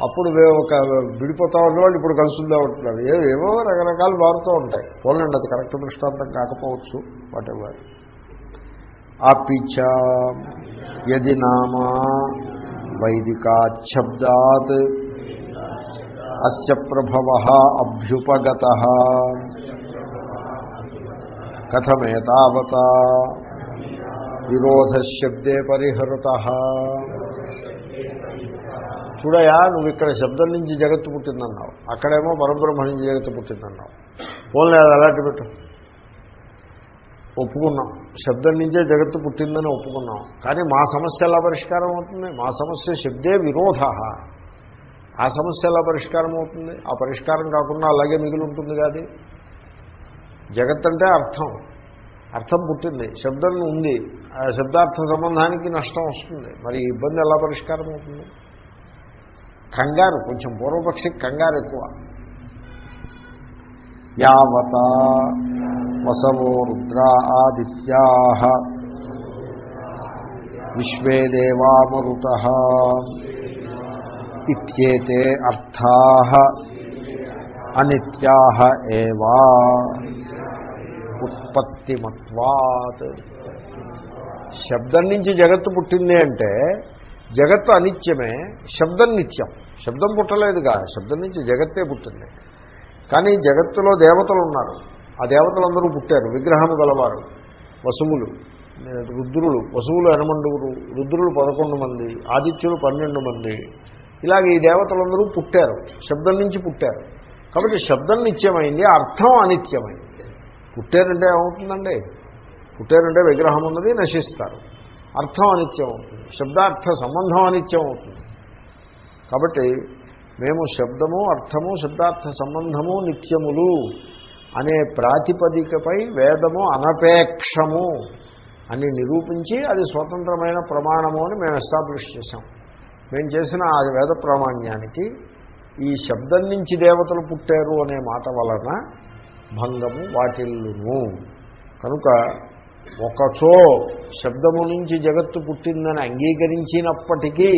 అప్పుడు ఒక విడిపోతా ఉన్నవాళ్ళు ఇప్పుడు కలుసుందా ఉంటున్నారు. ఏ- ఏవో రకరకాలు మారుతూ ఉంటాయి. పోలండి అది కరెక్ట్ దృష్టాంతం కాకపోవచ్చు వాటెవర్ అపిచ యది నామా వైదికాశబ్దాత్ అస్య ప్రభవ అభ్యుపగత. కథమేతావత విరోధశబ్దే పరిహృత చూడయా నువ్వు ఇక్కడ శబ్దం నుంచి జగత్తు పుట్టిందన్నావు. అక్కడేమో పరబ్రహ్మ నుంచి జగత్తు పుట్టిందన్నావు. పోలే అది అలాంటి పెట్టు. ఒప్పుకున్నాం. శబ్దం నుంచే జగత్తు పుట్టిందని ఒప్పుకున్నాం. కానీ మా సమస్య ఎలా పరిష్కారం అవుతుంది? మా సమస్య శబ్దే విరోధ. ఆ సమస్య ఎలా పరిష్కారం అవుతుంది? ఆ పరిష్కారం కాకుండా అలాగే మిగిలి ఉంటుంది కాదు జగత్ అంటే అర్థం. అర్థం పుట్టింది. శబ్దం ఉంది. ఆ శబ్దార్థ సంబంధానికి నష్టం వస్తుంది. మరి ఇబ్బంది ఎలా పరిష్కారం అవుతుంది? కంగారు. కొంచెం పూర్వపక్షి కంగారు ఎక్కువ. యావత వసవో రుద్రా ఆదిత్యా. విశ్వే దేవామరుత ఇత్యేతే అర్థా అనిత్యా ఏవా ఉత్పత్తిమత్వాత్ శబ్దం నుంచి జగత్తు పుట్టింది అంటే జగత్తు అనిత్యమే శబ్దం నిత్యం. శబ్దం పుట్టలేదుగా శబ్దం నుంచి జగత్తే పుట్టింది. కానీ జగత్తులో దేవతలు ఉన్నారు ఆ దేవతలందరూ పుట్టారు విగ్రహము గలవారు వసువులు రుద్రులు వసువులు ఎనమండుగురు రుద్రులు పదకొండు మంది ఆదిత్యులు పన్నెండు మంది ఇలాగ ఈ దేవతలందరూ పుట్టారు. శబ్దం నుంచి పుట్టారు. కాబట్టి శబ్దం నిత్యమైంది అర్థం అనిత్యమైంది. పుట్టారంటే ఏమవుతుందండి? పుట్టారంటే విగ్రహం ఉన్నది నశిస్తారు. అర్థం అనిత్యం అవుతుంది శబ్దార్థ సంబంధం అనిత్యం అవుతుంది కాబట్టి మేము శబ్దము అర్థము శబ్దార్థ సంబంధము నిత్యములు అనే ప్రాతిపదికపై వేదము అనపేక్షము అని నిరూపించి అది స్వతంత్రమైన ప్రమాణము అని మేము ఎస్టాబ్లిష్ చేశాం. మేము చేసిన ఆ వేద ప్రామాణ్యానికి ఈ శబ్దం నుంచి దేవతలు పుట్టారు అనే మాట వలన భంగము వాటిల్లును. కనుక ఒకచో శబ్దము నుంచి జగత్తు పుట్టిందని అంగీకరించినప్పటికీ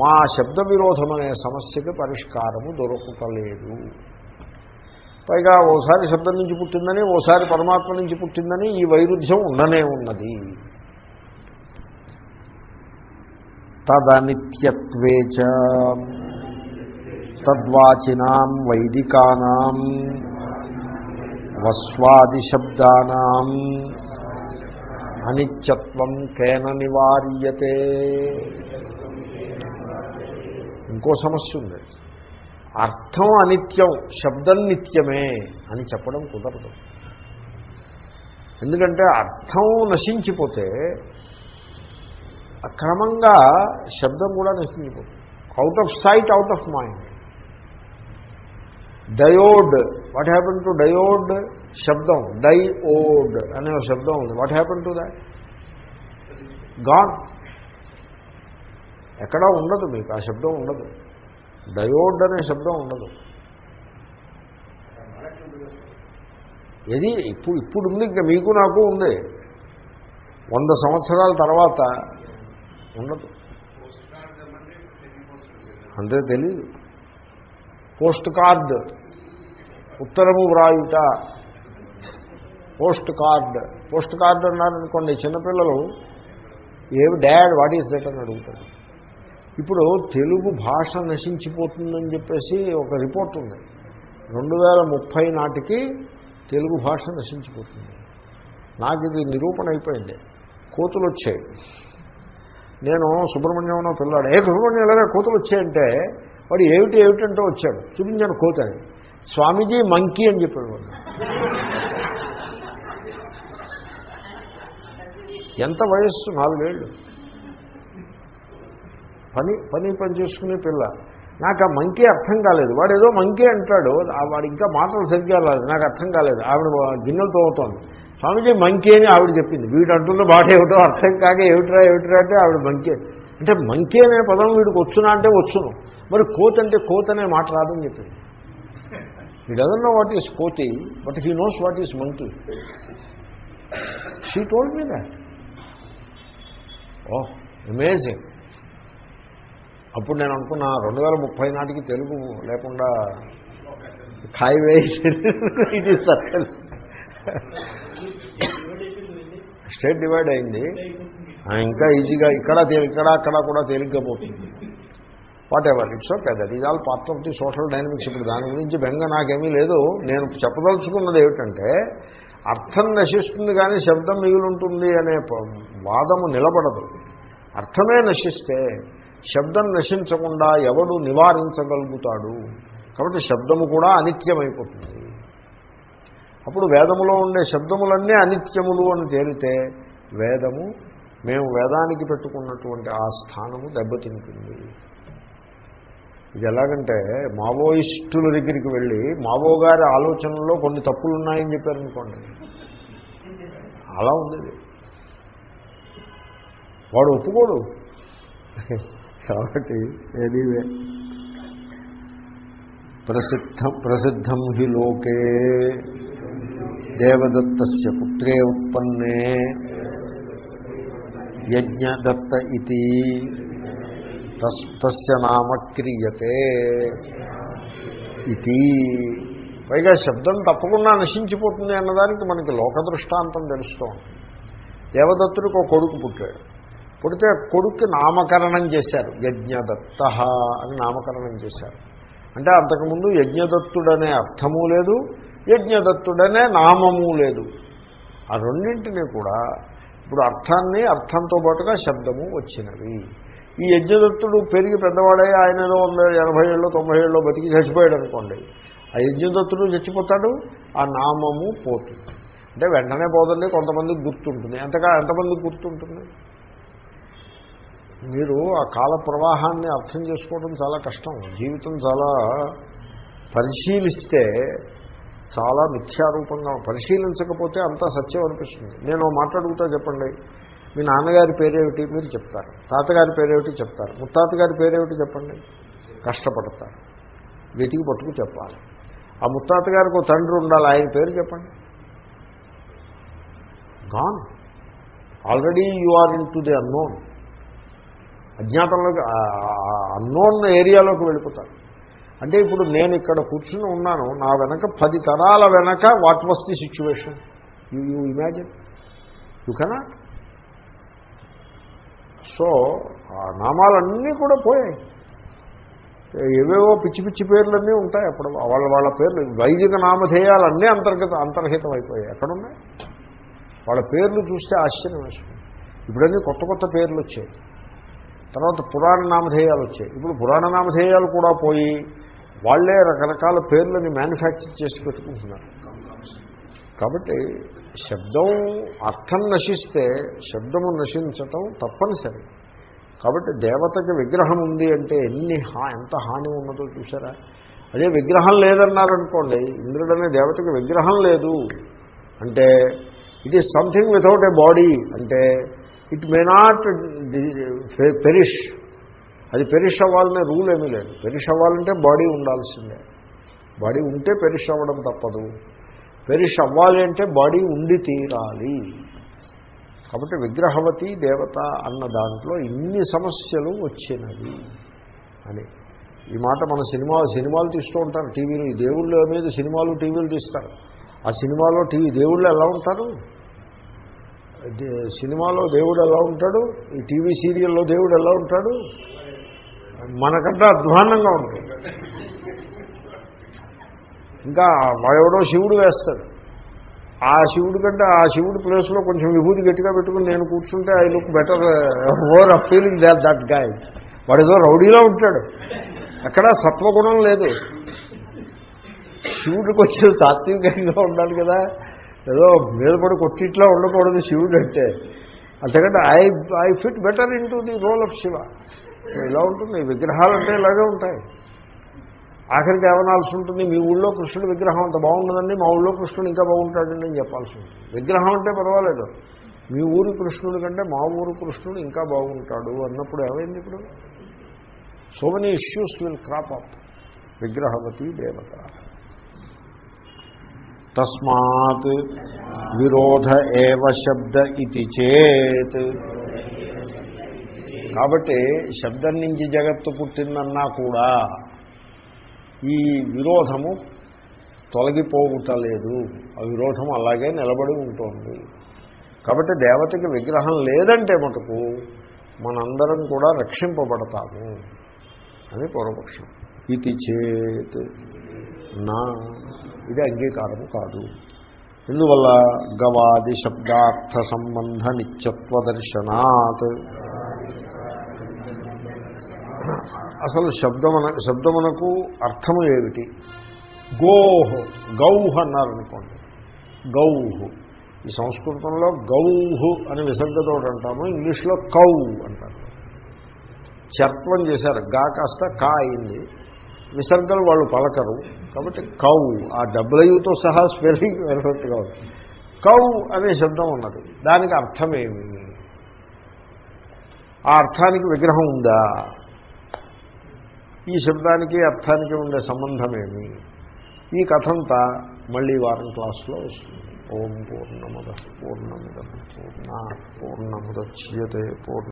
మా శబ్ద విరోధం అనే సమస్యకి పరిష్కారము దొరకటలేదు పైగా ఓసారి శబ్దం నుంచి పుట్టిందని ఓసారి పరమాత్మ నుంచి పుట్టిందని ఈ వైరుధ్యం ఉండనే ఉన్నది. తదనిత్యత్వే తద్వాచినాం వైదికానాం వస్వాదిశబ్దానాం. అనిత్యత్వం కేన నివార్యతే. ఇంకో సమస్య ఉంది. అర్థం అనిత్యం శబ్దం నిత్యమే అని చెప్పడం కుదరదు. ఎందుకంటే అర్థం నశించిపోతే క్రమంగా శబ్దం కూడా నశించిపోతుంది. Out of sight out of mind diode what happen to diode శబ్దం డైఓడ్ అనే శబ్దం ఉంది. What happen to that gone ఎక్కడా ఉండదు మీకు. ఆ శబ్దం ఉండదు. డయోడ్ అనే శబ్దం ఉండదు. ఏది? ఇప్పుడు ఇప్పుడు ఉంది. ఇంకా మీకు నాకు ఉంది. వంద సంవత్సరాల తర్వాత ఉండదు. అంతే తెలీదు. Post card. ఉత్తరము వ్రాయుట. Post card. పోస్ట్ కార్డ్ అన్నారనుకోండి చిన్నపిల్లలు ఏమి డాడ్ వాట్ ఈస్ దట్ అని అడుగుతారు. ఇప్పుడు తెలుగు భాష నశించిపోతుందని చెప్పేసి ఒక రిపోర్ట్ ఉంది. రెండు వేల ముప్పై నాటికి తెలుగు భాష నశించిపోతుంది. నాకు ఇది నిరూపణ అయిపోయింది. కోతులు వచ్చాయి నేను సుబ్రహ్మణ్యం పిల్లాడు. ఏ సుబ్రహ్మణ్యం లేదా కోతలు వచ్చాయంటే వాడు ఏమిటి ఏమిటంటే వచ్చాడు. చూపించాను కోతని స్వామీజీ మంకీ అని చెప్పాడు వాడు. ఎంత వయస్సు? నాలుగేళ్ళు. పని పని పని చేసుకునే పిల్ల. నాకు ఆ మంకీ అర్థం కాలేదు. వాడు ఏదో మంకీ అంటాడు. వాడు ఇంకా మాటలు సరిగ్గా రాలేదు. నాకు అర్థం కాలేదు. ఆవిడ గిన్నెలు తోగుతోంది స్వామీజీ మంకీ అని ఆవిడ చెప్పింది. వీడు అంటున్న బాట ఏమిటో అర్థం కాక ఏమిట్రా ఏమిట్రా అంటే ఆవిడ మంకీ. అంటే మంకీ అనే పదం వీడికి వచ్చునా అంటే వచ్చును. మరి కోత్ అంటే కోత్ అనే మాట రాదని చెప్పింది. He doesn't know what is కోతి but he knows what is monkey. She told me that oh amazing అప్పుడు నేను అనుకున్నా రెండు వేల ముప్పై నాటికి తెలుగు లేకుండా ఖాయి వేసి ఇది సత్యం. స్టేట్ డివైడ్ అయింది. ఆ, ఇంకా ఈజీగా ఇక్కడ తేలి- ఇక్కడ అక్కడ కూడా తేలిగ్గా పోతుంది. Whatever it's okay that is all part of the social dynamics ఇప్పుడు దాని గురించి బెంగ నాకేమీ లేదు. నేను చెప్పదలుచుకున్నది ఏమిటంటే అర్థం నశిస్తుంది కానీ శబ్దం మిగిలి ఉంటుంది అనే వాదము నిలబడదు. అర్థమే నశిస్తే శబ్దం నశించకుండా ఎవడు నివారించగలుగుతాడు. కాబట్టి శబ్దము కూడా అనిత్యమైపోతుంది. అప్పుడు వేదములో ఉండే శబ్దములన్నీ అనిత్యములు అని తేలితే వేదము మేము వేదానికి పెట్టుకున్నటువంటి ఆ స్థానము దెబ్బతింటుంది. ఇది ఎలాగంటే మావోయిస్టుల దగ్గరికి వెళ్ళి మావో గారి ఆలోచనలో కొన్ని తప్పులు ఉన్నాయని చెప్పారనుకోండి. అలా ఉంది వాడు ఒప్పుకోడు. కాబట్టి ఎనీవే ప్రసిద్ధం ప్రసిద్ధం హి లోకే. దేవదత్తస్య పుత్రే ఉత్పన్నే యజ్ఞదత్త ఇది తస్- తస్య నామ క్రియతే ఇది పైగా శబ్దం తప్పకుండా నశించిపోతుంది అన్నదానికి మనకి లోక దృష్టాంతం తెలుస్తూ ఉంది. దేవదత్తుడికి ఒక కొడుకు పుట్టాడు. పుడితే కొడుక్కి నామకరణం చేశారు. యజ్ఞదత్త అని నామకరణం చేశారు. అంటే అంతకుముందు యజ్ఞదత్తుడనే అర్థము లేదు. యజ్ఞదత్తుడనే నామము లేదు. ఆ రెండింటినీ కూడా ఇప్పుడు అర్థాన్ని అర్థంతో పాటుగా శబ్దము వచ్చినవి. ఈ యజ్ఞదత్తుడు పెరిగి పెద్దవాడై ఆయన ఏదో వంద ఎనభై ఏళ్ళు తొంభై ఏళ్ళు బతికి చచ్చిపోయాడు అనుకోండి. ఆ యజ్ఞదత్తుడు చచ్చిపోతాడు ఆ నామము పోతుంది. అంటే వెంటనే పోదండి కొంతమందికి గుర్తుంటుంది. ఎంతగా ఎంతమందికి గుర్తుంటుంది? మీరు ఆ కాల ప్రవాహాన్ని అర్థం చేసుకోవడం చాలా కష్టం. జీవితం చాలా పరిశీలిస్తే చాలా మిథ్యారూపంగా పరిశీలించకపోతే అంతా సత్యం అనిపిస్తుంది నేను మాట్లాడుగుతా చెప్పండి మీ నాన్నగారి పేరేమిటి మీరు చెప్తారు తాతగారి పేరేమిటి చెప్తారు ముత్తాతగారి పేరేమిటి చెప్పండి కష్టపడతారు వెతికి పట్టుకు చెప్పాలి ఆ ముత్తాత గారికి ఒక తండ్రి ఉండాలి ఆయన పేరు చెప్పండి gone already you are into the unknown అజ్ఞాతంలోకి unknown ఏరియాలోకి వెళ్ళిపోతారు అంటే ఇప్పుడు నేను ఇక్కడ కూర్చుని ఉన్నాను నా వెనక పది తరాల వెనక what was the situation you you imagine you cannot so ఆ నామాలన్నీ కూడా పోయాయి. ఏవేవో పిచ్చి పిచ్చి పేర్లన్నీ ఉంటాయి అప్పుడు. వాళ్ళ వాళ్ళ పేర్లు వైదిక నామధేయాలన్నీ అంతర్గత అంతర్హితం అయిపోయాయి ఎక్కడున్నాయి? వాళ్ళ పేర్లు చూస్తే ఆశ్చర్యం వేస్తుంది. ఇప్పుడన్నీ కొత్త కొత్త పేర్లు వచ్చాయి. తర్వాత పురాణ నామధేయాలు వచ్చాయి. ఇప్పుడు పురాణ నామధేయాలు కూడా పోయి వాళ్ళే రకరకాల పేర్లని మ్యానుఫ్యాక్చర్ చేసి పెట్టుకుంటున్నారు. కాబట్టి శబ్దం అర్థం నశిస్తే శబ్దము నశించటం తప్పనిసరి. కాబట్టి దేవతకి విగ్రహం ఉంది అంటే ఎన్ని హా ఎంత హాని ఉన్నదో చూసారా? అదే విగ్రహం లేదన్నారనుకోండి ఇంద్రుడనే దేవతకి విగ్రహం లేదు అంటే it is something without a body అంటే ఇట్ మే నాట్ పెరిష్ అది పెరిష్ అవ్వాలనే రూల్ ఏమీ లేదు. పెరిష్ అవ్వాలంటే బాడీ ఉండాల్సిందే. బాడీ ఉంటే పెరిష్ అవ్వడం తప్పదు. పెరిష్ అవ్వాలి అంటే బాడీ ఉండి తీరాలి. కాబట్టి విగ్రహవతి దేవత అన్న దాంట్లో ఇన్ని సమస్యలు వచ్చినవి అని. ఈ మాట మన సినిమా సినిమాలు తీస్తూ ఉంటారు. టీవీలు దేవుళ్ళ మీద సినిమాలు టీవీలు తీస్తారు. ఆ సినిమాలో టీవీ దేవుళ్ళు ఎలా ఉంటారు? సినిమాలో దేవుడు ఎలా ఉంటాడు? ఈ టీవీ సీరియల్లో దేవుడు ఎలా ఉంటాడు? మనకంటే అధ్వాన్నంగా ఉంటుంది ఇంకా వాడెవడో శివుడు వేస్తాడు. ఆ శివుడి కంటే ఆ శివుడి ప్లేస్లో కొంచెం విభూతి గట్టిగా పెట్టుకుని నేను కూర్చుంటే I look better over a feeling that that guy. వాడేదో రౌడీలో ఉంటాడు. అక్కడ సత్వగుణం లేదు. శివుడికి వచ్చే సాత్వికంగా ఉండాలి కదా. ఏదో మీద పడి కొట్టిట్లా ఉండకూడదు శివుడు అంటే అంతకంటే I I fit better in the role of Shiva. ఇలా ఉంటుంది. విగ్రహాలు అంటే ఇలాగే ఉంటాయి. ఆఖరికి ఏమనాల్సి ఉంటుంది? మీ ఊళ్ళో కృష్ణుడు విగ్రహం అంత బాగుంటుందండి మా ఊళ్ళో కృష్ణుడు ఇంకా బాగుంటాడండి అని చెప్పాల్సి ఉంటుంది. విగ్రహం అంటే పర్వాలేదు. మీ ఊరి కృష్ణుడి కంటే మా ఊరు కృష్ణుడు ఇంకా బాగుంటాడు అన్నప్పుడు ఏమైంది ఇప్పుడు? So many issues will crop up విగ్రహవతి దేవత. తస్మాత్ విరోధ ఏవ శబ్ద ఇది చేత్. కాబట్టి శబ్దం నుంచి జగత్తు పుట్టిందన్నా కూడా ఈ విరోధము తొలగిపోవుటలేదు. ఆ విరోధం అలాగే నిలబడి ఉంటుంది. కాబట్టి దేవతకి విగ్రహం లేదంటే మటుకు మనందరం కూడా రక్షింపబడతాము అని పూర్వపక్షం. ఇది చేత్ నా ఇది అంగీకారము కాదు. ఎందువల్ల గవాది శబ్దార్థ సంబంధ నిత్యత్వ దర్శనాత్ అసలు శబ్దమన శబ్దమునకు అర్థము ఏమిటి? గోహ గౌహ అన్నారనుకోండి. గౌహు. ఈ సంస్కృతంలో గౌహు అని విసర్గతో అంటాము ఇంగ్లీష్లో కౌ అంటారు. చర్త్వం చేశారు గా కాస్త కా అయింది. విసర్గలు వాళ్ళు పలకరు కాబట్టి కౌ ఆ డబ్ల్యూతో సహా స్పెల్లింగ్ పెర్ఫెక్ట్గా ఉంది. కౌ అనే శబ్దం ఉన్నది. దానికి అర్థమేమి ఆ అర్థానికి విగ్రహం ఉందా? ఈ శబ్దానికి అర్థానికి ఉండే సంబంధమేమి? ఈ కథంతా మళ్ళీ వారం క్లాస్లో వస్తుంది. ఓం పూర్ణముద పూర్ణముద పూర్ణ పూర్ణముద్యతే పూర్ణ